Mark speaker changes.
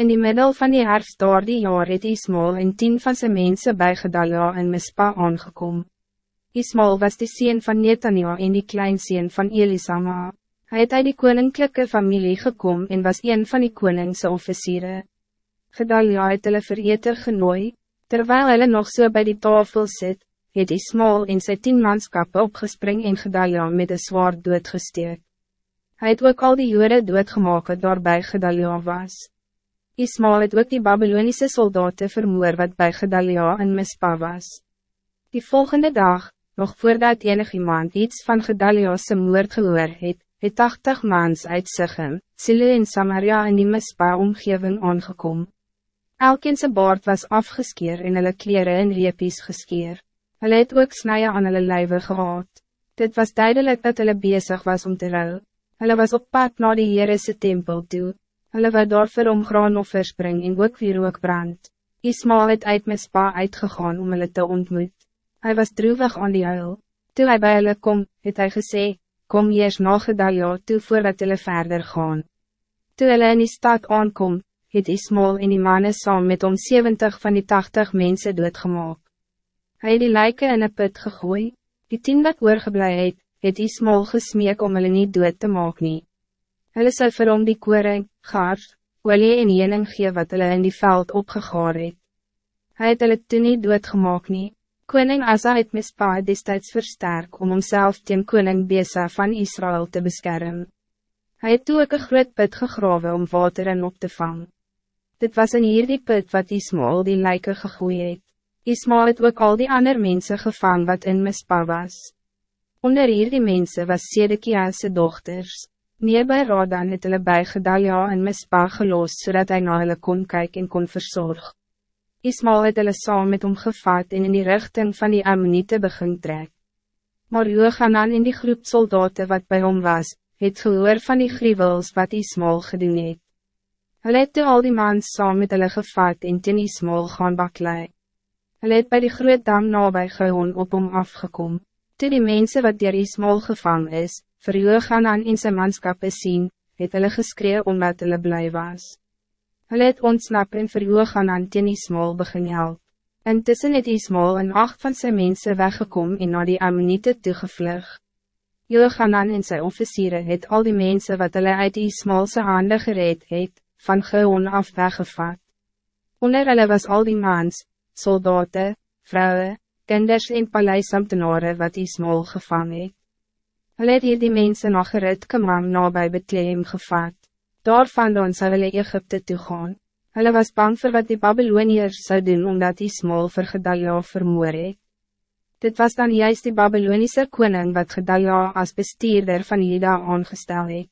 Speaker 1: In die middel van die herfst daar die jaar het Ismael en tien van zijn mensen bij Gedalia en Mispa aangekom. Ismael was de sien van Netania en die kleinseen van Elisama. Hij het uit die koninklijke familie gekomen en was een van die koningse officieren. Gedalia het hulle vereter genooi, terwijl hulle nog zo so bij die tafel zit, het Ismael in sy tien manskappe opgespring en Gedalia met een zwaard doodgesteek. Hij het ook al die jure doodgemaak daar bij Gedalia was. Ismael het ook die Babylonische soldaten vermoor wat bij Gedalia en Mispa was. Die volgende dag, nog voordat enig iemand iets van Gedalia's moord gehoor het, het 80 mans uit Sichem, Sile en Samaria in die Mispa omgeving aangekom. Elkeen zijn baard was afgeskeer en hulle kleren en reepies geskeer. Hulle het ook snije aan hulle lijve gehad. Dit was duidelijk dat hulle bezig was om te ruil. Hulle was op pad naar die Heerese tempel toe. Hulle wat daar vir om graanoffer spring en ook weer ook brand. Ismael het uit my spa uitgegaan om hulle te ontmoet. Hij was droevig aan die huil. Toe hy by hulle kom, het hy gesê, kom eers na Gedalia toe voordat hulle verder gaan. Toe hulle in die stad aankom, het Ismael en die mannen saam met om 70 van die 80 mensen doodgemaak. Hij het die lijken in een put gegooi, die tien wat oorgeblij het, het Ismael gesmeek om hulle nie dood te maak nie. Hulle sal vir hom die koring, gaars, olie en jening gee wat hulle in die veld opgegaar het. Hy het hulle toen nie doodgemaak nie. Koning Asa het mispa destijds versterk om homself teen koning Besa van Israël te beschermen. Hij het toe ook een groot put gegrawe om water in op te vangen. Dit was in hierdie put wat Ismael die lijken gegooi het. Ismael het ook al die andere mensen gevangen wat in mispa was. Onder hierdie mensen was Sedekia's dochters. Nee by Radan het hulle by Gedalia en Mispa geloos, zodat hij na hulle kon kyk en kon verzorg. Ismael het hulle saam met hom gevat en in die richting van die Ammonite begin trek. Maar Johanan in die groep soldaten wat bij hom was, het gehoor van die gruwels wat Ismael gedoen het. Hulle het toe al die mans saam met hulle gevat en ten Ismael gaan baklei. Hulle het by die groot dam nabij Gehon op hom afgekom. Toe die mensen wat dier Ismael gevang is, vir Johanan en sy manskappe sien, het hulle geskree omdat hulle blij was. Hulle het ontsnap en vir Johanan teen Ismael begin help. Intussen het Ismael en acht van zijn mensen weggekom en na die Ammonite toegevlug. Johanan en sy officieren het al die mensen wat hulle uit Ismaelse hande gereed het, van Geon af weggevat. Onder hulle was al die mans, soldaten, vrouwen, kinders en paleisambtenaren wat Ismael gevangen het. Hulle het hier die mense na gerit Kamam na by Bethlehem gevat. Daar vandaan sou hulle Egypte toe gaan. Hulle was bang voor wat die Babyloniërs zou doen omdat die smol vir Gedalia vermoor het. Dit was dan juist die Babylonische koning wat Gedalia als bestuurder van Juda aangestel het.